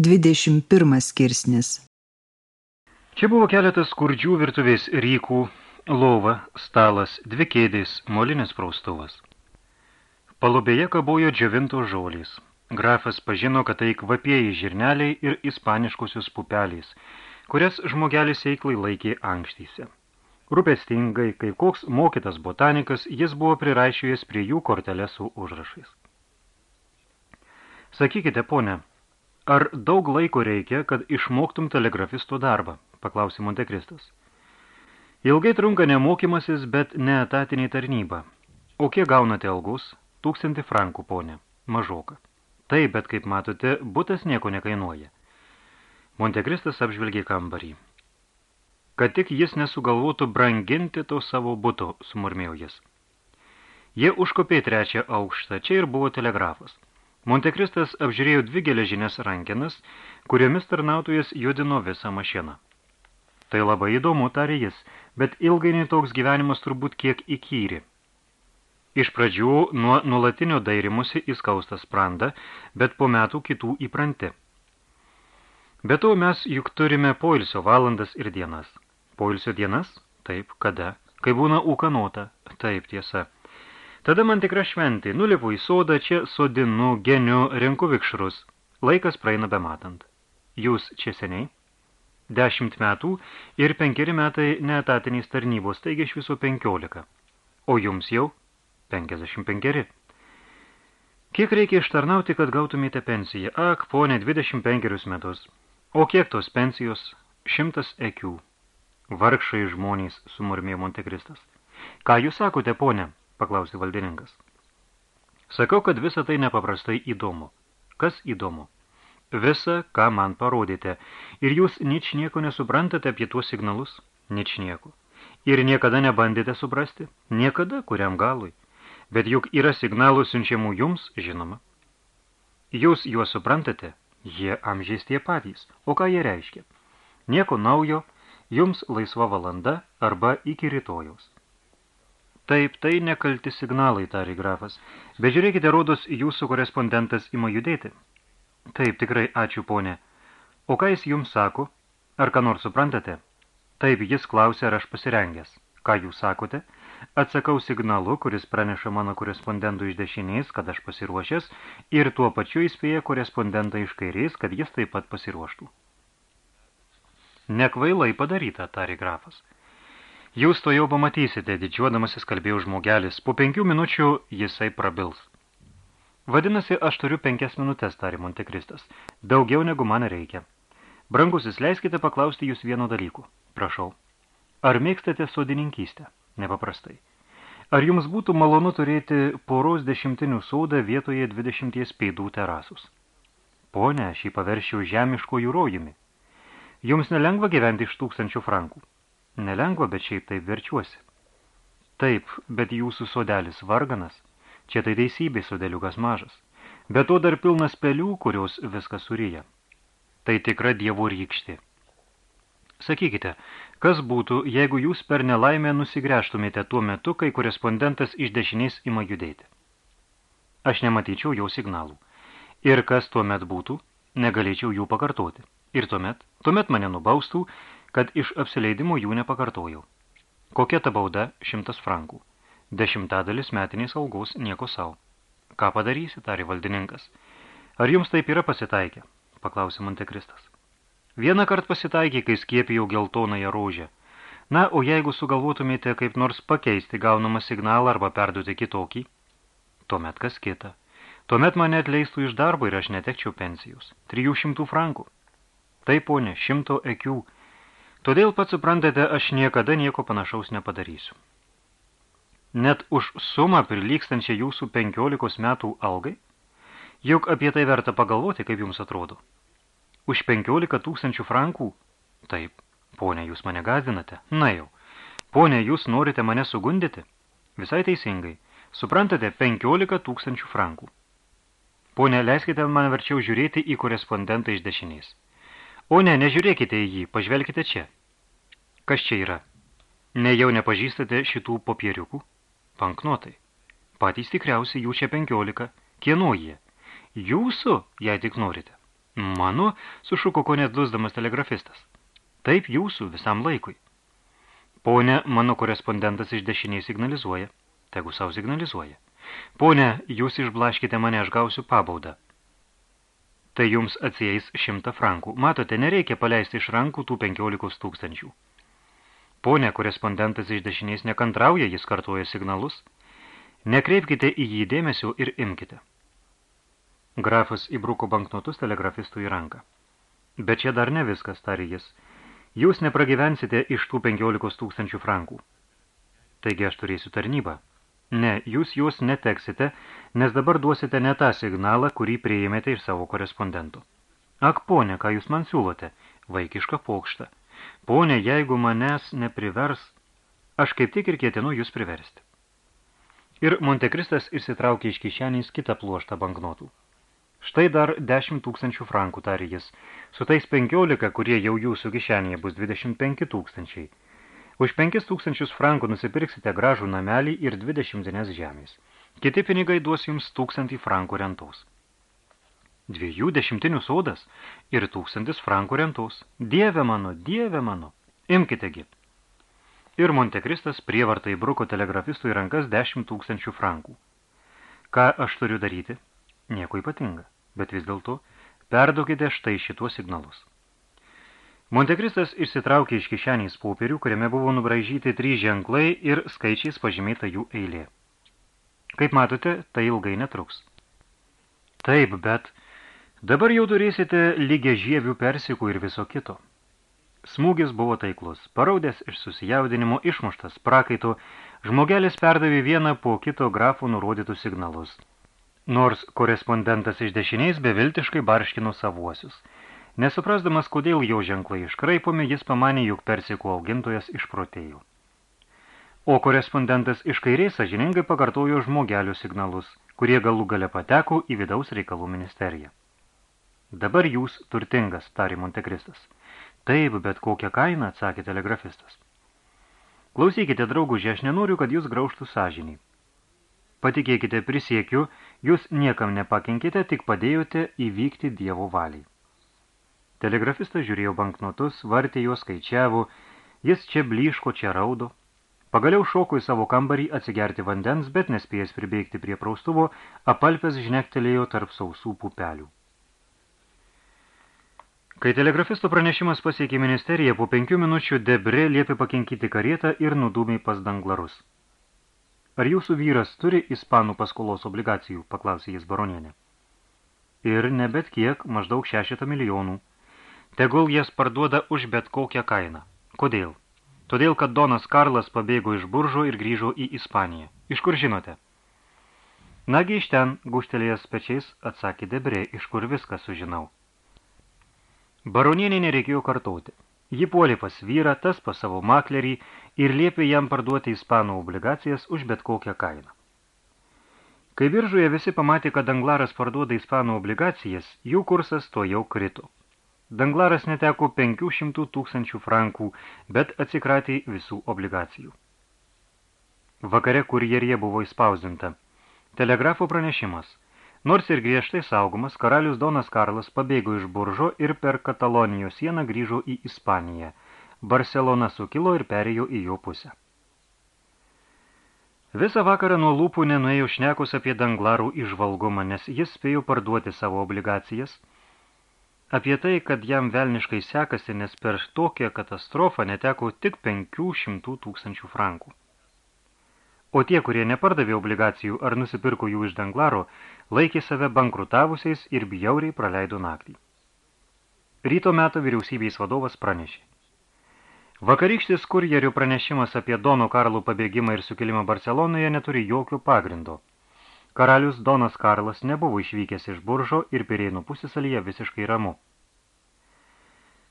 21 skirsnis Čia buvo keletas skurdžių virtuvės rykų, lova, stalas, dvi kėdės, molinis praustuvas. Palubėje kabojo džiovintos žolės. Grafas pažino, kad tai kvapieji žirneliai ir ispaniškusius pupeliais, kurias žmogelis eiklai laikė ankštyse. Rūpestingai, kaip koks mokytas botanikas, jis buvo priraišėjęs prie jų kortelę su užrašais. Sakykite, ponė, ar daug laiko reikia, kad išmoktum telegrafisto darbą? paklausė Montekristas. Ilgai trunka nemokymasis, bet ne etatinė tarnyba. O kiek gaunate algus? Tūkstantį frankų, ponė. Mažoka. Taip, bet kaip matote, butas nieko nekainuoja. Montekristas apžvelgė kambarį kad tik jis nesugalvotų branginti to savo buto, sumurmėjo jis. Jie užkopė trečią aukštą, čia ir buvo telegrafas. Montekristas apžiūrėjo dvi geležinės rankenas, kuriomis tarnautojas judino visą mašiną. Tai labai įdomu, tarė jis, bet ilgainiui toks gyvenimas turbūt kiek įkyri. Iš pradžių nuo nulatinio dairimusi įskaustą sprandą, bet po metų kitų įpranti. Be to mes juk turime poilsio valandas ir dienas. Poilsio dienas? Taip, kada? Kai būna ūkanota? Taip, tiesa. Tada man tikra šventė, nulipu į sodą, čia sodinu, geniu, renku vikšrus. Laikas praeina bematant. Jūs čia seniai? Dešimt metų ir penkeri metai neetatiniais tarnybos, taigi iš viso penkiolika. O jums jau? Penkiasdešimt penkeri. Kiek reikia ištarnauti, kad gautumėte pensiją? Ak, ponė, 25 metus. O kiek tos pensijos? Šimtas ekių. Vargšai žmonės, sumurmėjo Montekristas. Ką jūs sakote, ponė? Paklausė valdininkas. Sakau, kad visa tai nepaprastai įdomu. Kas įdomu? Visa, ką man parodėte. Ir jūs nič nieko nesuprantate apie tuos signalus? Nič nieko. Ir niekada nebandėte suprasti? Niekada, kuriam galui. Bet juk yra signalų siunčiamų jums, žinoma. Jūs juos suprantate? Jie amžiais tie patys. O ką jie reiškia? Nieko naujo, Jums laisva valanda arba iki rytojaus. Taip, tai nekalti signalai, tarė grafas. Bet žiūrėkite, rodos, jūsų korespondentas ima judėti. Taip, tikrai, ačiū, ponė. O ką jis jums sako? Ar ką nors suprantate? Taip, jis klausė, ar aš pasirengęs. Ką jūs sakote? Atsakau signalu, kuris praneša mano korespondentų iš dešinės, kad aš pasiruošęs, ir tuo pačiu įspėja korespondentą iš kairės, kad jis taip pat pasiruoštų. Nekvailai padaryta, tarė grafas. Jūs to jau pamatysite, didžiuodamasis kalbėjo žmogelis. Po penkių minučių jisai prabils. Vadinasi, aš turiu penkias minutės, tarė Montekristas. Daugiau negu man reikia. Brangusis, leiskite paklausti jūs vieno dalyko. Prašau. Ar mėgstate sodininkystę? Nepaprastai. Ar jums būtų malonu turėti poros dešimtinių sodą vietoje dvidešimties pėdų terasus? Pone, aš jį paveršiau žemiškojų rojumi. Jums nelengva gyventi iš tūkstančių frankų. Nelengva, bet šiaip taip verčiuosi. Taip, bet jūsų sodelis varganas. Čia tai teisybė sodeliukas mažas. Be to dar pilnas pelių, kurios viskas suryja. Tai tikra dievo rykštė. Sakykite, kas būtų, jeigu jūs per nelaimę nusigręžtumėte tuo metu, kai korespondentas iš dešinės ima judėti? Aš nematyčiau jau signalų. Ir kas tuo met būtų, negalėčiau jų pakartoti. Ir tuomet, tuomet mane nubaustų, kad iš apsileidimo jų nepakartojau. Kokia ta bauda? Šimtas frankų. Dešimtadalis metinės algos nieko savo. Ką padarysi, tarė valdininkas. Ar jums taip yra pasitaikę? Paklausė Montekristas. Vieną kart pasitaikė, kai skiepijau geltonąją rožę. Na, o jeigu sugalvotumėte kaip nors pakeisti gaunamą signalą arba perduoti kitokį, tuomet kas kita. Tuomet mane atleistų iš darbo ir aš netekčiau pensijos. 300 frankų. Taip, ponė, šimto ekių. Todėl pats suprantate, aš niekada nieko panašaus nepadarysiu. Net už sumą prilykstančią jūsų penkiolikos metų algai? Juk apie tai verta pagalvoti, kaip jums atrodo. Už penkiolika tūkstančių frankų? Taip. Ponė, jūs mane gazdinate? Na jau. Ponė, jūs norite mane sugundyti? Visai teisingai. Suprantate, penkiolika tūkstančių frankų. Pone, leiskite man verčiau žiūrėti į korespondentą iš dešinės. O ne, nežiūrėkite į jį, pažvelkite čia. Kas čia yra? Nejau nepažįstate šitų popieriukų? Banknotai. Patys tikriausiai jų čia penkiolika. Kieno jie? Jūsų, jei tik norite. Mano, sušuko ko net dusdamas telegrafistas. Taip jūsų visam laikui. Pone, mano korespondentas iš dešiniai signalizuoja. Tegu savo signalizuoja. Pone, jūs išblaškite mane, aš gausiu pabaudą. Tai jums atsieis šimtą frankų. Matote, nereikia paleisti iš rankų tų penkiolikos tūkstančių. Pone, korespondentas iš dešiniais nekantrauja, jis kartuoja signalus. Nekreipkite į jį dėmesio ir imkite. Grafas įbruko banknotus telegrafistų į ranką. Bet čia dar ne viskas, tarė jis. Jūs nepragyvensite iš tų 15 tūkstančių frankų. Taigi aš turėsiu tarnybą. Ne, jūs juos neteksite, nes dabar duosite ne tą signalą, kurį priėmėte iš savo korespondento. Ak, ponė, ką jūs man siūlote? Vaikišką pokštą. Ponė, jeigu manęs neprivers, aš kaip tik ir ketinu jūs priversti. Ir Montekristas išsitraukė iš kišenės kitą pluoštą banknotų. Štai dar 10 tūkstančių frankų, tarė jis. Su tais 15, kurie jau jūsų kišenėje bus 25 tūkstančiai. Už 5 tūkstančius frankų nusipirksite gražų namelį ir 20 dienės žemės. Kiti pinigai duos jums tūkstantį frankų rentos. Dviejų dešimtinių sodas ir tūkstantis frankų rentos. Dieve mano, dieve mano. Imkitegi. Ir Montekristas prievartai bruko telegrafistų į rankas 10 tūkstančių frankų. Ką aš turiu daryti? Nieko ypatinga, bet vis dėlto perduokite štai šituos signalus. Montekristas išsitraukė iš kišenės popierių, kuriame buvo nubraižyti trys ženklai ir skaičiais pažymėta jų eilė. Kaip matote, tai ilgai netruks. Taip, bet dabar jau turėsite lygia žievių persikų ir viso kito. Smūgis buvo taiklus, paraudęs iš susijaudinimo išmuštas prakaito, žmogelis perdavė vieną po kito grafų nurodytus signalus – Nors korespondentas iš dešiniais beviltiškai barškino savuosius. Nesuprasdamas, kodėl jo ženklai iškraipomi, jis pamanė, juk persikų augintojas išprotėjo. O korespondentas iš kairės sažiningai pakartojo žmogelių signalus, kurie galų gale pateko į vidaus reikalų ministeriją. Dabar jūs turtingas, tarė Montekristas. Taip, bet kokią kainą, atsakė telegrafistas. Klausykite, draugužė, aš nenoriu, kad jūs graužtų sąžinį. Patikėkite, prisiekiu, jūs niekam nepakenkite, tik padėjote įvykti Dievo valiai. Telegrafistas žiūrėjo banknotus, vartė juos skaičiavo, jis čia blyško, čia raudo. Pagaliau šoko į savo kambarį atsigerti vandens, bet nespėjęs pribėgti prie praustuvo, apalpęs žnektelėjo tarp sausų pupelių. Kai telegrafisto pranešimas pasiekė ministeriją, po penkių minučių Debre liepė pakinkyti karietą ir nudūmė pas danglarus. Ar jūsų vyras turi ispanų paskolos obligacijų, paklausė jis baronienė. Ir ne bet kiek, maždaug šešetą milijonų. Tegul jas parduoda už bet kokią kainą. Kodėl? Todėl, kad Donas Karlas pabėgo iš Buržo ir grįžo į Ispaniją. Iš kur žinote? Nagi iš ten, guštelėjęs pečiais, atsakė Debrė, iš kur viską sužinau. Baronienė nereikėjo kartoti. Ji puolė pas vyrą, tas pas savo maklerį ir liepė jam parduoti ispanų obligacijas už bet kokią kainą. Kai biržoje visi pamatė, kad Danglaras parduoda ispanų obligacijas, jų kursas to jau krito. Danglaras neteko 500 tūkstančių frankų, bet atsikratė visų obligacijų. Vakare kurjerije buvo įspausdinta. Telegrafo pranešimas – Nors ir griežtai saugomas, karalius Donas Karlas pabėgo iš Buržo ir per Katalonijos sieną grįžo į Ispaniją. Barcelona sukilo ir perėjo į jo pusę. Visą vakarą nuo lūpų nenuėjo šnekus apie danglarų išvalgumą, nes jis spėjo parduoti savo obligacijas. Apie tai, kad jam velniškai sekasi, nes per tokią katastrofą neteko tik 500 tūkstančių frankų. O tie, kurie nepardavė obligacijų ar nusipirko jų iš danglaro, laikė save bankrutavusiais ir bjauriai praleido naktį. Ryto meto vyriausybės vadovas pranešė. Vakarykštis kurjerių pranešimas apie Dono Karlų pabėgimą ir sukilimą Barcelonoje neturi jokio pagrindo. Karalius Donas Karlas nebuvo išvykęs iš Buržo ir Pirėnų pusisalyje visiškai ramu.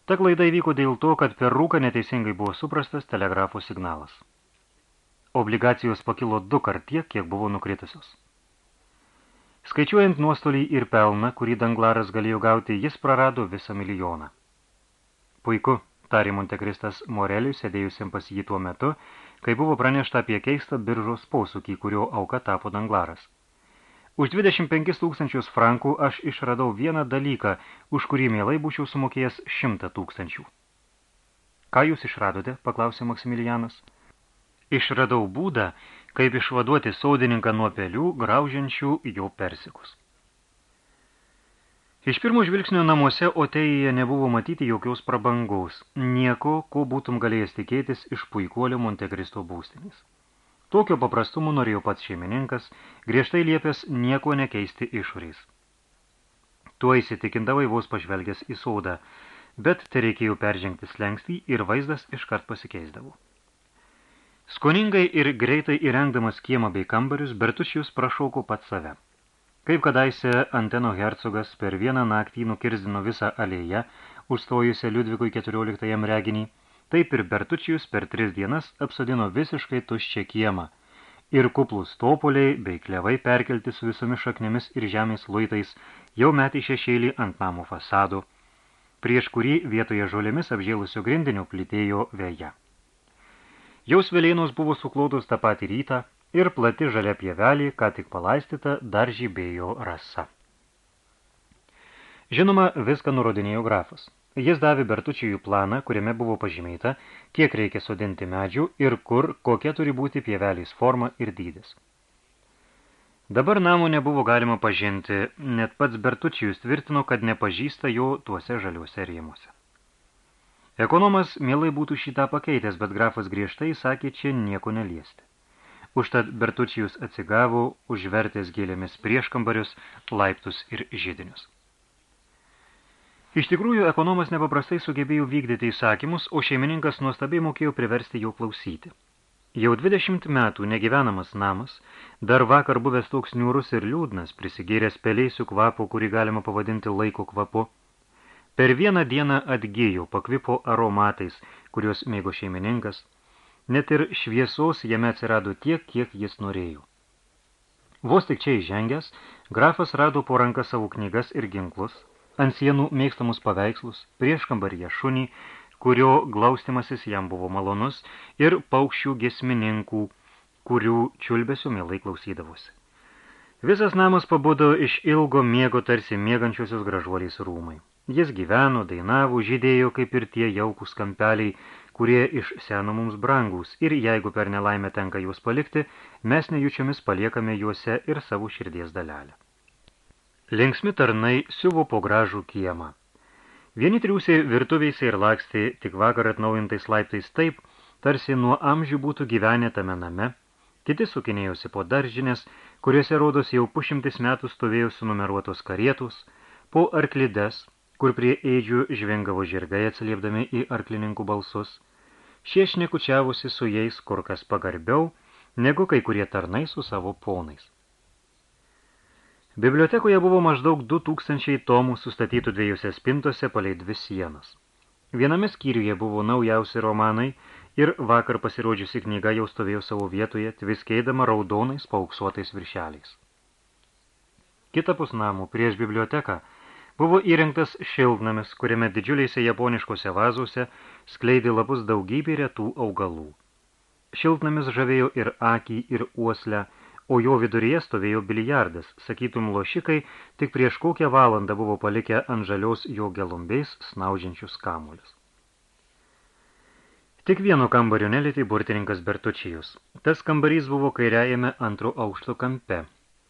Ta klaida įvyko dėl to, kad per rūką neteisingai buvo suprastas telegrafų signalas. Obligacijos pakilo du kart tiek, kiek buvo nukritusios. Skaičiuojant nuostolį ir pelną, kurį Danglaras galėjo gauti, jis prarado visą milijoną. Puiku, tarė Montekristas Moreliui, sėdėjusiam pas jį tuo metu, kai buvo pranešta apie keistą biržos posūkį, kurio auka tapo Danglaras. Už 25 tūkstančius frankų aš išradau vieną dalyką, už kurį mielai būčiau sumokėjęs 100 tūkstančių. Ką jūs išradote? paklausė Maksimilianas. Išradau būdą, kaip išvaduoti saudininką nuo pelių, graužiančių jo persikus. Iš pirmo žvilgsnio namuose Otėjuje nebuvo matyti jokios prabangaus, nieko, ko būtum galėjęs tikėtis iš puikuolio Montekristo būstinės. Tokio paprastumo norėjo pats šeimininkas, griežtai liepęs nieko nekeisti išoriais. Tuo įsitikindavai vos pažvelgęs į sodą, bet te reikėjo peržengti slengstį ir vaizdas iškart pasikeisdavo. Skoningai ir greitai įrengdamas kiemą bei kambarius, Bertučius prašauko pat save. Kaip kadaise Anteno hercogas per vieną naktį nukirzdino visą alėją, užstojusią Liudvikui 14 reginį, taip ir Bertučius per tris dienas apsodino visiškai tuščią kiemą ir kuplus topoliai bei klevai perkelti su visomis šaknėmis ir žemės luitais jau metį šešėlį ant namo fasado, prieš kurį vietoje žolėmis apžėlusio grindinio plitėjo vėja. Jaus vėlėnos buvo suklotos tą patį rytą ir plati žalia pievelė, ką tik palaistyta, dar žybėjo rasa. Žinoma, viską nurodinėjo grafas. Jis davė Bertučiui planą, kuriame buvo pažymėta, kiek reikia sodinti medžių ir kur, kokia turi būti pievelės forma ir dydis. Dabar namo nebuvo galima pažinti, net pats Bertučijus tvirtino, kad nepažįsta jo tuose žaliuose rėmuose. Ekonomas mielai būtų šitą pakeitęs, bet grafas griežtai sakė čia nieko neliesti. Užtad Bertučijus atsigavo, užvertęs gėlėmis prieškambarius, laiptus ir žydinius. Iš tikrųjų, ekonomas nepaprastai sugebėjo vykdyti įsakymus, o šeimininkas nuostabiai mokėjo priversti jo klausyti. Jau 20 metų negyvenamas namas, dar vakar buvęs toks niūrus ir liūdnas, prisigėręs peleisių kvapo, kurį galima pavadinti laiko kvapu, Per vieną dieną atgėjo, pakvipo aromatais, kuriuos mėgo šeimininkas. Net ir šviesos jame atsirado tiek, kiek jis norėjo. Vos tik čia įžengęs, grafas rado po ranką savo knygas ir ginklus, ant sienų mėgstamus paveikslus, prieš kambaryje šunį, kurio glaustimasis jam buvo malonus, ir paukščių gesmininkų, kurių čiulbesių mielai klausydavosi. Visas namas pabudo iš ilgo miego tarsi miegančiosios gražuoliais rūmai. Jis gyveno, dainavo, žydėjo kaip ir tie jaukūs kampeliai, kurie iš seno mums brangus, ir jeigu per nelaimę tenka juos palikti, mes nejučiomis paliekame juose ir savo širdies dalelę. Linksmi tarnai siuvo po gražų kiemą. Vieni triūsė virtuveise ir lakstė tik vakar atnaujintais laiptais taip, tarsi nuo amžių būtų gyvenę tame name, kiti sukinėjosi po daržinės, kuriuose rodos jau pušimtis metų stovėjo sunumeruotos karietus, po arklides, kur prie ėdžių žvengavo žirgai atsiliepdami į arklininkų balsus, šie šnekučiavusi su jais kur kas pagarbiau, negu kai kurie tarnai su savo ponais. Bibliotekoje buvo maždaug 2000 tomų sustatytų dviejose spintose palei dvi sienas. Viename skyriuje buvo naujausi romanai ir vakar pasirodžiusi knyga jau stovėjo savo vietoje, tviskėdama raudonais pauksuotais viršeliais. Kitapus namų prieš biblioteką – Buvo įrengtas šiltnamis, kuriame didžiuliuose japoniškose vazuose skleidė lapus daugybė retų augalų. Šiltnamis žavėjo ir akį, ir uoslę, o jo viduryje stovėjo bilijardas, sakytum lošikai, tik prieš kokią valandą buvo palikę ant žalios jo gelumbiais snaudžiančius kamuolius. Tik vieno kambario nelėtė burtininkas Bertučijus. Tas kambarys buvo kairiajame antro aukšto kampe,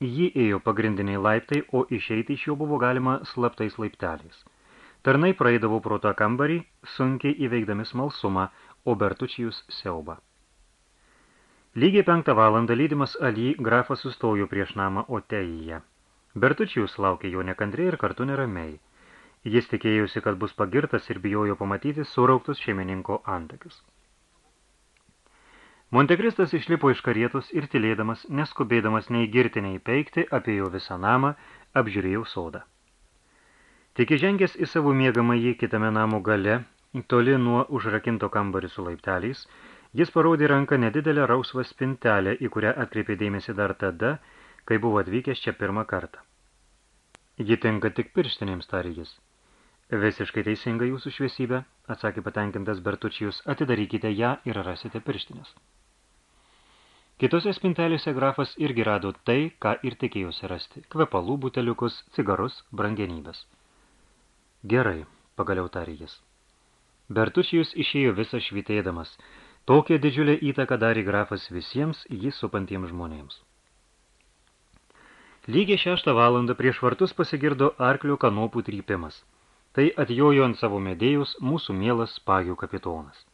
Jį ėjo pagrindiniai laiptai, o išeiti iš jo buvo galima slaptais laipteliais. Tarnai praeidavo pro tą kambarį, sunkiai įveikdami smalsumą, o Bertučijus siaubą. Lygiai penktą valandą lydimas Ali grafas sustojo prieš namą Otejyje. Bertučijus laukė jo nekantriai ir kartu neramiai. Jis tikėjusi, kad bus pagirtas ir bijojo pamatyti surauktus šeimininko antakius. Montekristas išlipo iš karietos ir tylėdamas, neskubėdamas nei girti, nei peikti, apie jo visą namą, apžiūrėjau sodą. Tik įžengęs į savo miegamąjį kitame namo gale, toli nuo užrakinto kambarį su laipteliais, jis parodė ranką nedidelę rausvą spintelę, į kurią atkreipė dėmesį dar tada, kai buvo atvykęs čia pirmą kartą. Ji tinka tik pirštinėms, tarė jis. Visiškai teisinga jūsų šviesybė, atsakė patenkintas Bertučijus, atidarykite ją ir rasite pirštinės. Kitose spintelėse grafas irgi rado tai, ką ir tikėjosi rasti – kvepalų buteliukus, cigarus, brangenybės. Gerai, pagaliau tarė jis. Bertušijus išėjo visą švitėdamas. Tokią didžiulę įtaką darė grafas visiems jį supantiems žmonėms. Lygiai šeštą valandą prieš vartus pasigirdo arklio kanopų trypimas. Tai atjojo ant savo medėjus mūsų mielas spagių kapitonas.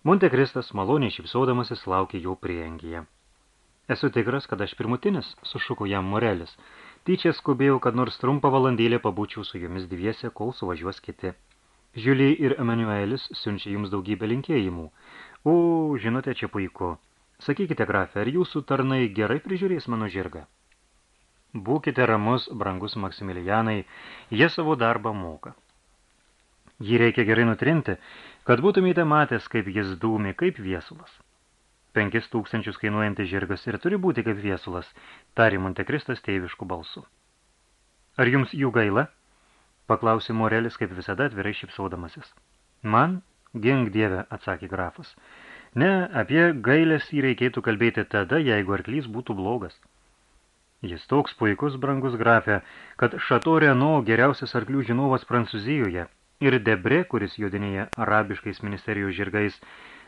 Montekristas maloniai šipsodamasis laukė jo priengyje. Esu tikras, kad aš pirmutinis, sušuko jam Morelis. Tyčia skubėjau, kad nors trumpą valandėlę pabūčiau su jumis dviese, kol suvažiuos kiti. Žiuliai ir Emanuelis siunčia jums daugybę linkėjimų. O, žinote, čia puiku. Sakykite, grafė, ar jūsų tarnai gerai prižiūrės mano žirgą? Būkite ramus, brangus Maksimilianai, jie savo darbą moka. Jį reikia gerai nutrinti, kad būtumėte matęs, kaip jis dūmi, kaip viesulas. Penkis tūkstančius kainuojantis žirgas ir turi būti kaip viesulas, tarė Montekristas tėviškų balsu. Ar jums jų gaila? Paklausė Morelis, kaip visada atvirai šipsaudamasis. Man? Gink dieve, atsakė grafas. Ne, apie gailės jį reikėtų kalbėti tada, jeigu arklys būtų blogas. Jis toks puikus, brangus grafė, kad Šato Reno geriausias arklių žinovas Prancūzijoje – ir Debre, kuris jodinėja arabiškais ministerijos žirgais,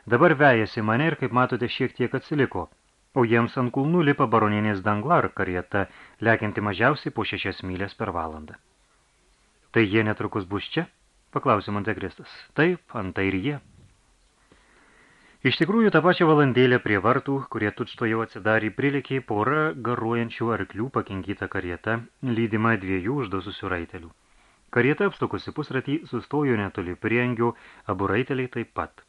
dabar vejasi mane ir, kaip matote, šiek tiek atsiliko, o jiems ant kulnų lipa baronienės Danglar karieta, lekianti mažiausiai po šešias mylės per valandą. Tai jie netrukus bus čia? paklausė Montekristas. Taip, antai ir jie. Iš tikrųjų, tą pačią valandėlę prie vartų, kurie tučto jau atsidarė, prilikė pora garuojančių arklių pakinkytą karietą, lydima dviejų uždasusių raitelių. Karieta apstukusi pusratį sustojo netoli priengių, abu raiteliai taip pat.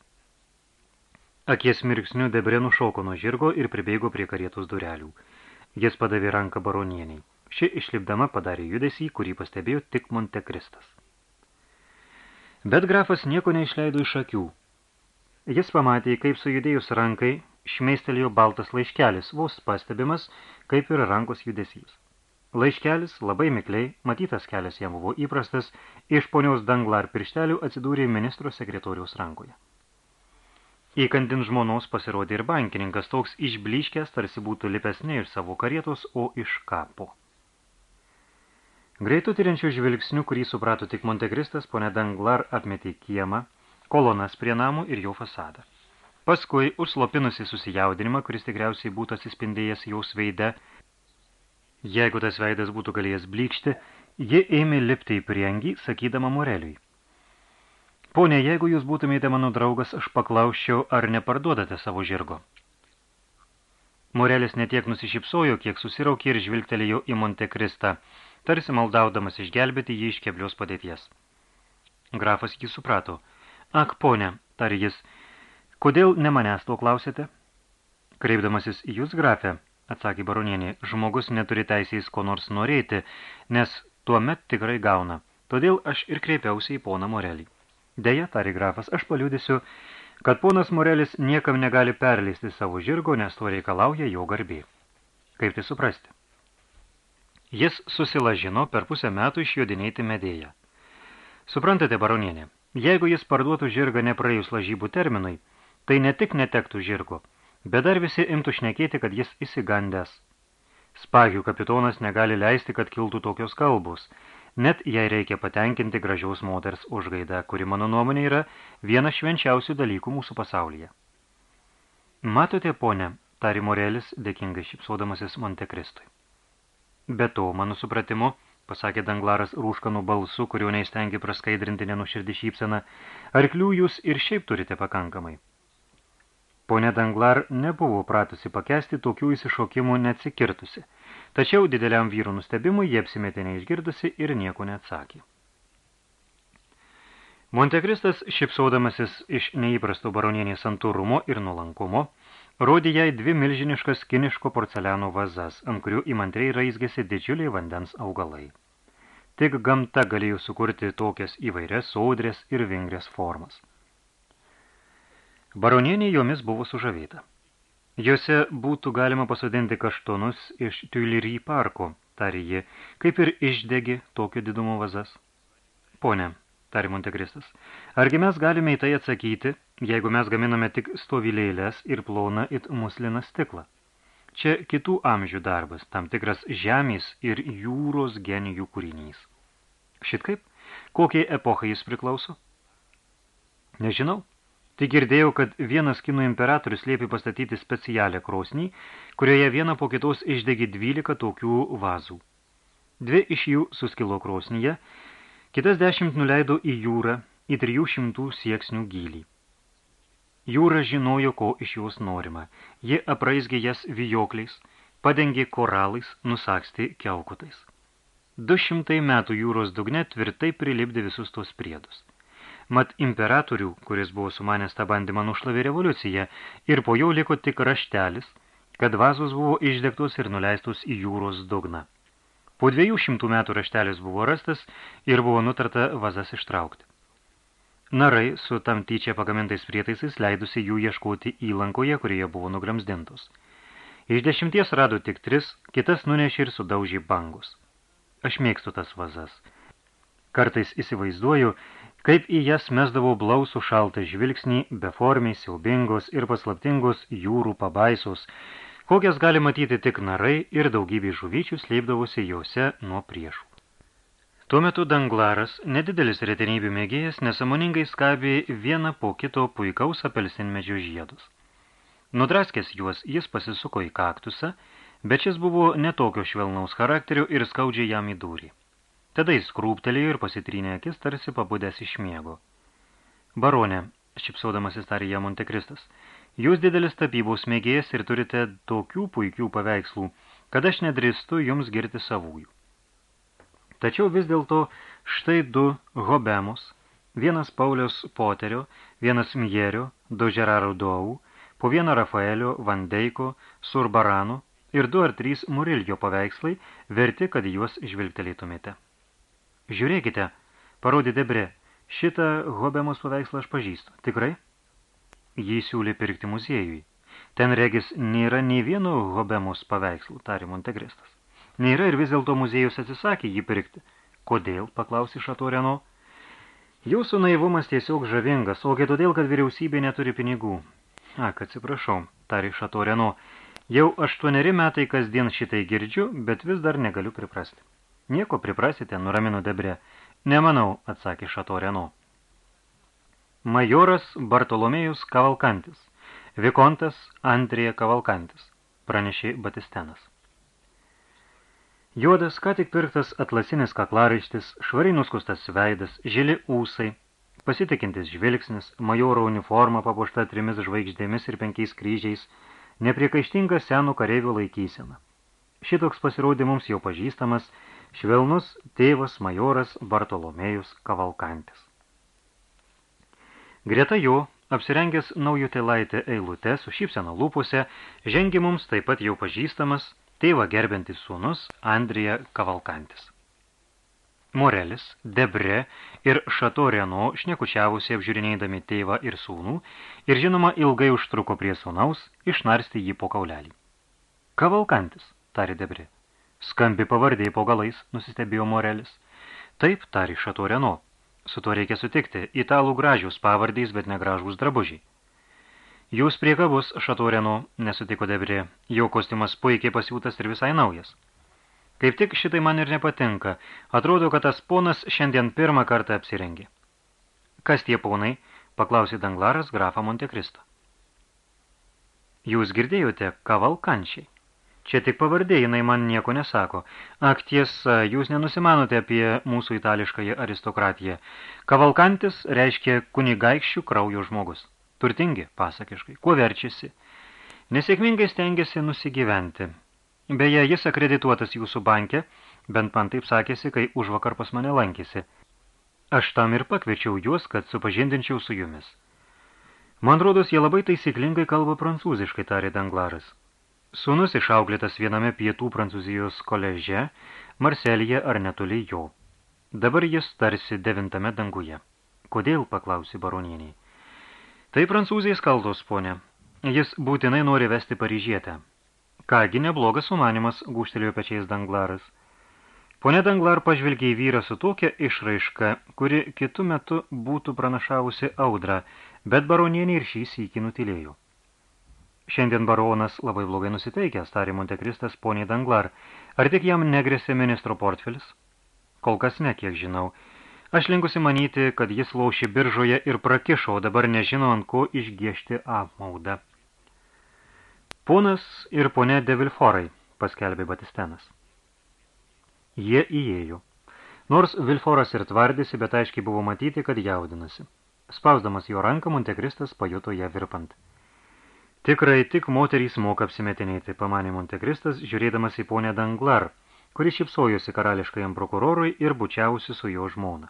Akies mirksniu Debre nušoko nuo žirgo ir pribėgo prie karietos durelių. Jis padavė ranką baronieniai. Ši išlipdama padarė judesį, kurį pastebėjo tik Montekristas. Bet grafas nieko neišleido iš akių. Jis pamatė, kaip sujudėjus rankai, šmeistelėjo baltas laiškelis, vos pastebimas, kaip ir rankos judesys. Laiškelis labai mikliai, matytas kelias jam buvo įprastas, iš poniaus danglar pirštelių atsidūrė ministro sekretoriaus rankoje. Įkandin žmonos pasirodė ir bankininkas, toks išbliškęs, tarsi būtų lipęs ne iš savo karietos, o iš kapo. Greitų tyriančių žvilgsnių, kurį suprato tik Montekristas, ponė Danglar apmetė kiemą, kolonas prie namų ir jo fasadą. Paskui, užslopinusi susijaudinimą, kuris tikriausiai būtų atsispindėjęs jaus veide, Jeigu tas veidas būtų galėjęs blykšti, ji ėmė lipti į priengį, sakydama Moreliui. Pone, jeigu jūs būtumėte mano draugas, aš paklausčiau, ar neparduodate savo žirgo. Morelis netiek nusišypsojo, kiek susiraukė ir žvilgtelėjo į Montekristą, tarsi maldaudamas išgelbėti jį iš keblios padėties. Grafas jį suprato. Ak, ponė, tarė jis, kodėl ne manęs to klausėte? Kreipdamasis į jūs, grafę, atsakė baronienė, žmogus neturi teisės ko nors norėti, nes tuomet tikrai gauna. Todėl aš ir kreipiausi į poną Morelį. Deja, tarė grafas, aš paliudysiu, kad ponas Morelis niekam negali perleisti savo žirgo, nes to reikalauja jo garbė. Kaip tai suprasti? Jis susilažino per pusę metų išjodinėti medėją. Suprantate, baronienė, jeigu jis parduotų žirgą nepraėjus lažybų terminui, tai ne tik netektų žirgo, bet dar visi imtų šnekėti, kad jis įsigandęs. Spagių kapitonas negali leisti, kad kiltų tokios kalbos, net jei reikia patenkinti gražiaus moters užgaidą, kuri mano nuomonė yra vienas švenčiausių dalykų mūsų pasaulyje. Matote, ponė, tari Morelis, dėkingai šipsodamasis Montekristui. Be to, mano supratimu, pasakė Danglaras rūškanų balsu, kurio neįstengi praskaidrinti nenuširdį šypseną, arklių jūs ir šiaip turite pakankamai. Pone Danglar nebuvo pratusi pakesti tokių įsišokimų neatsikirtusi, tačiau dideliam vyrų nustebimui jie apsimetė neišgirdusi ir nieko neatsakė. Montekristas, šipsaudamasis iš neįprasto baronienės santūrumo ir nuolankumo, rodė jai dvi milžiniškas kiniško porceliano vazas, ant kurių įmantriai raizgėsi didžiuliai vandens augalai. Tik gamta galėjo sukurti tokias įvairias sodrės ir vingrės formas. Baronienė jomis buvo sužavėta. Jose būtų galima pasodinti kaštonus iš Tuilery parko, tarė ji, kaip ir išdegi tokio didumo vazas. Pone, tarė Montekristas, argi mes galime į tai atsakyti, jeigu mes gaminame tik stovilėlės ir plauna it musliną stiklą? Čia kitų amžių darbas, tam tikras žemės ir jūros genijų kūrinys. Šit kaip? Kokiai epochai jis priklauso? Nežinau. Tik girdėjau, kad vienas kinų imperatorius liepė pastatyti specialią krosnį, kurioje vieną po kitos išdegi 12 tokių vazų. Dvi iš jų suskilo krosnyje, kitas dešimt nuleido į jūrą į 300 sieksnių gylį. Jūra žinojo, ko iš jos norima. Ji apraizgė jas vijokliais, padengė koralais, nusakstė kelkutais. Du šimtai metų jūros dugne tvirtai prilipdė visus tos priedus. Mat imperatorių, kuris buvo sumanęs tą bandymą, nušlavė revoliuciją ir po jau liko tik raštelis, kad vazos buvo išdegtos ir nuleistos į jūros dugną. Po dviejų šimtų metų raštelis buvo rastas ir buvo nutarta vazas ištraukti. Narai su tam tyčia pagamintais prietaisais leidusi jų ieškoti įlankoje, kurioje buvo nugramsdintos. Iš dešimties rado tik tris, kitas nunešė ir sudaužė bangus. Aš mėgstu tas vazas. Kartais įsivaizduoju, kaip į jas mesdavau blausų šaltą žvilgsnį, beformiai, siaubingos ir paslaptingos jūrų pabaisos, kokias gali matyti tik narai ir daugybė žuvyčių slėpdavosi jose nuo priešų. Tuo metu Danglaras, nedidelis retenybių mėgėjas, nesamoningai skabė vieną po kito puikaus apelsinmedžio žiedus. Nudraskęs juos, jis pasisuko į kaktusą, bet šis buvo netokio švelnaus charakterio ir skaudžiai jam į durį. Tada jis krūptelėjo ir pasitrynė akis, tarsi pabudęs iš miego. Baronė, šipsaudamasis tarė ją Montekristas, jūs didelis tapybos mėgėjas ir turite tokių puikių paveikslų, kad aš nedrįstu jums girti savųjų. Tačiau vis dėlto štai du Hobemus, vienas Paulius Poterio, vienas Mjerio, du Žeraro Duau, po vieną Rafaelio, Vandeiko, Surbarano ir du ar trys Muriljo paveikslai verti, kad juos žvilgtelėtumėte. Žiūrėkite, parodė Debre, šitą Hobemos paveikslą aš pažįstu. Tikrai? Jį siūlė pirkti muziejui. Ten regis nėra nei vieno Hobemos paveikslų, tarė Montegristas. Nėra ir vis dėlto muziejus atsisakė jį pirkti. Kodėl, paklausė Šatoreno. Jūsų naivumas tiesiog žavingas, ogi todėl, kad vyriausybė neturi pinigų. Ak, atsiprašau, tarė Šatoreno. Jau aštuoneri metai kasdien šitai girdžiu, bet vis dar negaliu priprasti. Nieko priprasite, nuramino Debre. Nemanau, atsakė Šatoreno. Majoras Bartolomėjus Kavalkantis, Vikontas Andrija Kavalkantis, pranešė Batistenas. Juodas, ką tik pirktas atlasinis kaklaraištis, švariai nuskustas veidas, žili ūsai, pasitikintis žvilgsnis, majoro uniforma papuošta trimis žvaigždėmis ir penkiais kryžiais, nepriekaištinga senų kareivių laikysena. Šitoks pasirodė mums jau pažįstamas, švelnus tėvas majoras Bartolomėjus Kavalkantis. Greta jo, apsirengęs naujų telaitę eilutę su šypsena lūpose, žengia mums taip pat jau pažįstamas – tėvą gerbiantis sūnus Andrija Kavalkantis. Morelis, Debre ir Šato Reno šnekučiavusi apžiūrinėdami tėvą ir sūnų ir žinoma ilgai užtruko prie sūnaus išnarsti jį po kaulelį. Kavalkantis, tarė Debre. Skambi pavardė po galais, nusistebėjo Morelis. Taip, tarė Šato Reno. Su tuo reikia sutikti, italų gražius pavardys, bet negražūs drabužiai. Jūs priekabus, Šatoreno, nesutiko Debrė. Jo kostiumas puikiai pasiūtas ir visai naujas. Kaip tik šitai man ir nepatinka. Atrodo, kad tas ponas šiandien pirmą kartą apsirengė. Kas tie ponai? paklausė Danglaras grafą Montekristo. Jūs girdėjote, kavalkančiai. Čia tik pavardė, jinai man nieko nesako. Ak, tiesa, jūs nenusimanote apie mūsų itališkąją aristokratiją. Kavalkantis reiškia kunigaikščių kraujo žmogus. Turtingi, pasakiškai. Kuo verčiasi? Nesėkmingai stengiasi nusigyventi. Beje, jis akredituotas jūsų banke, bent man taip sakėsi, kai už vakar pas mane lankėsi. Aš tam ir pakviečiau juos, kad supažindinčiau su jumis. Man rodos, jie labai taisyklingai kalba prancūziškai, tarė Danglaras. Sūnus išauklėtas viename pietų Prancūzijos koleže, Marselyje ar netoli jo. Dabar jis tarsi devintame danguje. Kodėl, paklausė baronieniai. Tai prancūzijai skaldos, ponė. Jis būtinai nori vesti Paryžietę. Kągi neblogas sumanimas, gūštelėjo pečiais Danglaras. Pone Danglar pažvelgė į vyrą su tokia išraiška, kuri kitu metu būtų pranašavusi audrą, bet baronienė ir šį sykį nutilėjo. Šiandien baronas labai blogai nusiteikęs, tarė Montekristas poniai Danglar. Ar tik jam negresė ministro portfelis? Kol kas ne, kiek žinau. Aš linkusi manyti, kad jis lauši biržoje ir prakišo, o dabar nežino, ant ko išgiešti apmaudą. Ponas ir ponė de Vilforai, paskelbė Batistenas. Jie įėjo. Nors Vilforas ir tvardėsi, bet aiškiai buvo matyti, kad jaudinasi. Spausdamas jo ranką, Montekristas pajuto ją virpant. Tikrai tik moterys moka apsimetinėti, pamanė Montekristas, žiūrėdamas į ponę Danglar, kuri šipsojosi karališkajam prokurorui ir bučiausi su jo žmona.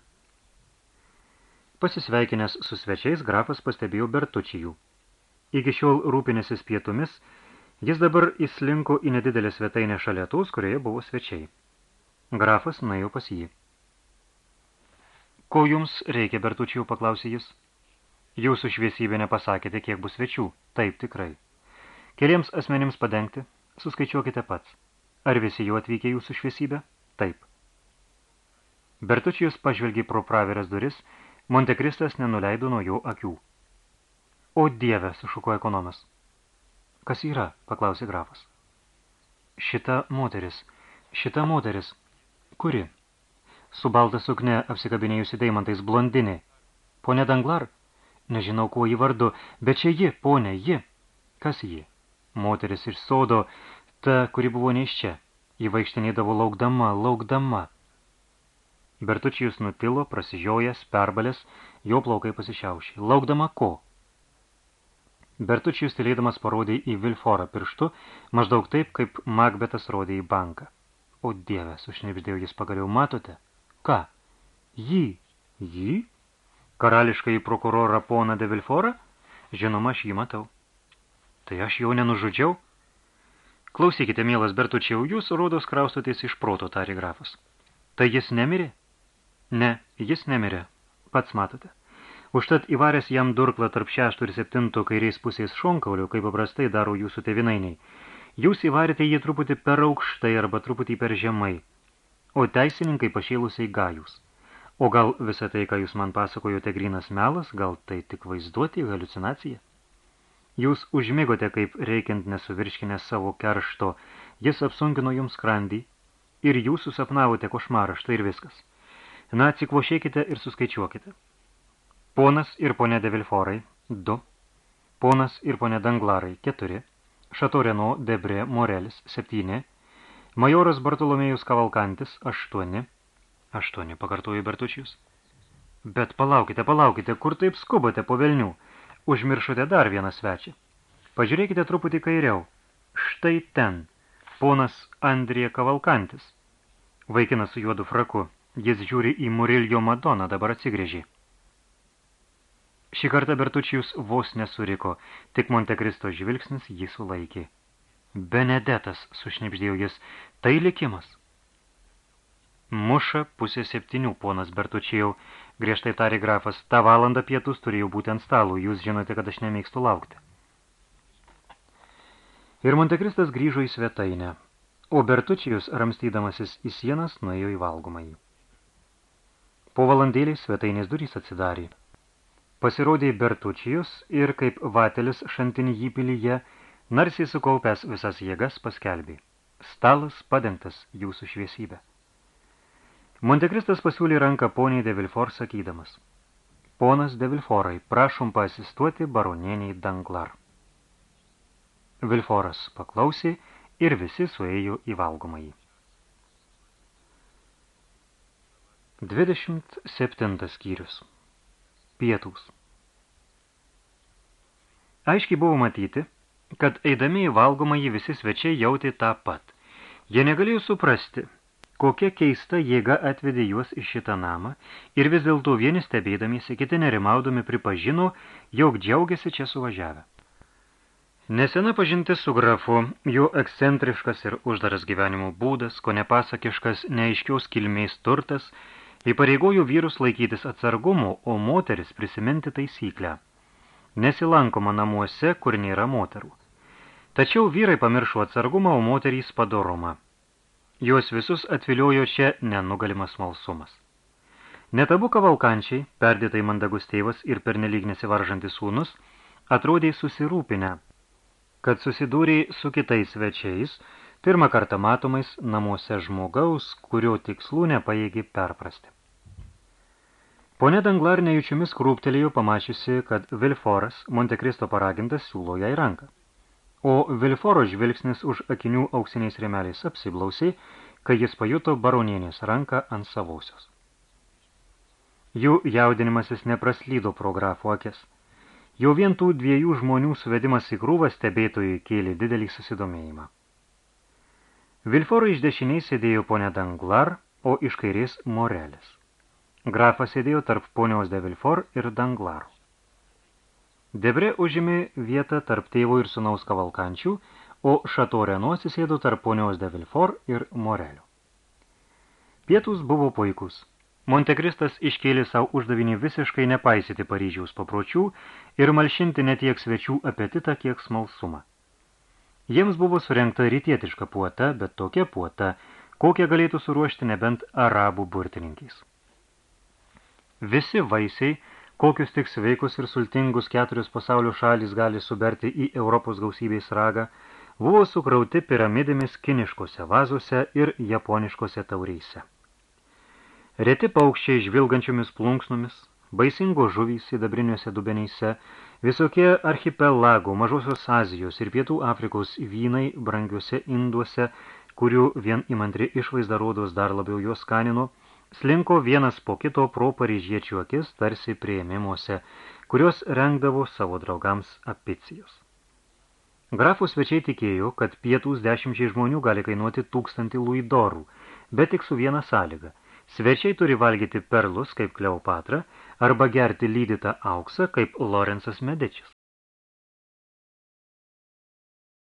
Pasisveikinęs su svečiais, grafas pastebėjo Bertučijų. Iki šiol rūpinėsis pietumis, jis dabar įslinko į nedidelę svetainę šalia tos, kurioje buvo svečiai. Grafas nuėjo pas jį. Ko jums reikia, Bertučijų, paklausė jis. Jūsų šviesybė nepasakėte, kiek bus svečių. Taip, tikrai. Keliems asmenims padengti, suskaičiuokite pats. Ar visi jau atvykę jūsų šviesybę? Taip. Bertučijus pažvelgė pro pravirės duris, Montekristas nenuleido nuo jo akių. O dieve, sušuko ekonomas. Kas yra? paklausė grafas. Šita moteris. Šita moteris. Kuri? Su balta sukne apsikabinėjusi deimantais blondinė. Pone Danglar? Nežinau, kuo jį vardu, bet čia ji, ponė, ji. Kas ji? Moteris iš sodo, ta, kuri buvo ne iš čia. Ji vaikštinėdavo laukdama, laukdama. Bertučijus nutilo, prasižiojęs, perbalės, jo plaukai pasišiaušė. Laukdama ko? Bertučijus tylėdamas parodė į Vilforą pirštu, maždaug taip, kaip Magbetas rodė į banką. O dieve, sušnipždėjo jis pagaliau, matote? Ką? Jį? Jį? Karališkai prokurorą poną de Vilforą? Žinoma, aš jį matau. Tai aš jau nenužudžiau? Klausykite, mielas Bertučiau, jūs rodos kraustotės iš proto, tarė grafas. Tai jis nemirė? Ne, jis nemirė. Pats matote. Užtat įvaręs jam durklą tarp šešto ir septinto kairiais pusės šonkaulių, kaip paprastai daro jūsų tevinainiai, jūs įvarėte jį truputį per aukštai arba truputį per žemai, o teisininkai pašėlusiai gajus. O gal visą tai, ką jūs man pasakojote grinas melas, gal tai tik vaizduoti halucinacija? Jūs užmigote, kaip reikiant nesuvirškinę savo keršto, jis apsunkino jums skrandį ir jūs susapnavote košmarą, štai ir viskas. Na, atsikvošėkite ir suskaičiuokite. Ponas ir ponė de Vilforai, du. Ponas ir ponė Danglarai, keturi. Šatoreno, Debre, Morelis, septyni. Majoras Bartolomėjus Kavalkantis, aštuoni. Aštuoni, pakartojo Bertučius. Bet palaukite, palaukite, kur taip skubate po velnių? Užmiršote dar vieną svečią. Pažiūrėkite truputį kairiau. Štai ten, ponas Andrija Kavalkantis. Vaikinas su juodu fraku. Jis žiūri į Muriljo Madoną, dabar atsigrėžė. Šį kartą Bertučius vos nesuriko, tik Montekristo žvilgsnis jį sulaikė. Benedetas, sušnipždėjo jis, tai likimas. Muša pusė septynių, ponas Bertučijau, griežtai tarė grafas, tą valandą pietus turėjau būti ant stalų, jūs žinote, kad aš nemėgstu laukti. Ir Montekristas grįžo į svetainę, o Bertučijus, ramstydamasis į sienas, nuėjo į valgomąjį. Po valandėlį svetainės durys atsidarė. Pasirodė Bertučijus ir kaip vatelis šantinį jį pilyje, narsiai sukaupęs visas jėgas paskelbė. Stalas padengtas jūsų šviesybę. Montekristas pasiūlė ranką poniai de Vilfor sakydamas. Ponas de Vilforai, prašom pasistuoti baronieniai Danglar. Vilforas paklausė ir visi suėjo į valgomąjį. 27 skyrius. Pietūs. Aiškiai buvo matyti, kad eidami į valgomąjį visi svečiai jautė tą pat. Jie negalėjo suprasti, kokia keista jėga atvedė juos į šitą namą ir vis dėlto vieni stebėdamiesi, kiti nerimaudomi pripažino, jog džiaugiasi čia suvažiavę. Nesena pažintis su grafu, jo ekscentriškas ir uždaras gyvenimo būdas, ko nepasakiškas neaiškiaus kilmės turtas, įpareigojo vyrus laikytis atsargumo, o moteris prisiminti taisyklę. Nesilankoma namuose, kur nėra moterų. Tačiau vyrai pamiršo atsargumą, o moterys padorumą. Juos visus atviliojo čia nenugalimas smalsumas. Net abu kavalkančiai, perdėtai mandagus tėvas ir pernelyg nesivaržantis sūnus, atrodė susirūpinę. kad susidūrė su kitais svečiais, pirmą kartą matomais namuose žmogaus, kurio tikslų nepaėgi perprasti. Pone Danglar nejučiomis krūptelėjo pamačiusi, kad Vilforas, Montekristo paragintas, siūlo jai ranką. O Vilforo žvilgsnis už akinių auksiniais remeliais apsiblausiai, kai jis pajuto baronienės ranką ant savosios. Jų jaudinimasis nepraslydo pro grafo akis. Jau vien tų dviejų žmonių suvedimas į krūvą stebėtojui kėlė didelį susidomėjimą. Vilforo iš dešiniai sėdėjo ponė Danglar, o iš kairės Morelis. Grafas sėdėjo tarp ponios de Vilfor ir Danglaro. Debre užėmė vietą tarp tėvo ir sunaus kavalkančių, o Šato Reno atsisėdo tarp ponios de Vilfor ir Morelio. Pietus buvo puikus. Montekristas iškėlė savo uždavinį visiškai nepaisyti Paryžiaus papročių ir malšinti ne tiek svečių apetitą, kiek smalsumą. Jiems buvo surengta rytietiška puota, bet tokia puota, kokią galėtų suruošti nebent arabų burtininkiais. Visi vaisiai, kokius tik sveikus ir sultingus keturios pasaulio šalys gali suberti į Europos gausybės ragą, buvo sukrauti piramidėmis kiniškose vazuose ir japoniškose taurėse. Reti paukščiai žvilgančiomis plunksnomis, baisingo žuvys sidabriniuose dubenyse, visokie archipelagų, mažosios Azijos ir Pietų Afrikos vynai brangiuose induose, kurių vien įmantri išvaizda rodos dar labiau juos skanino, slinko vienas po kito pro paryžiečių akis tarsi prieimimuose, kurios rengdavo savo draugams apicijos. Grafų svečiai tikėjo, kad pietus dešimčiai žmonių gali kainuoti tūkstantį luidorų, bet tik su viena sąlyga – Svečiai turi valgyti perlus kaip Kleopatra arba gerti lydytą auksą kaip Lorenzas Medičius.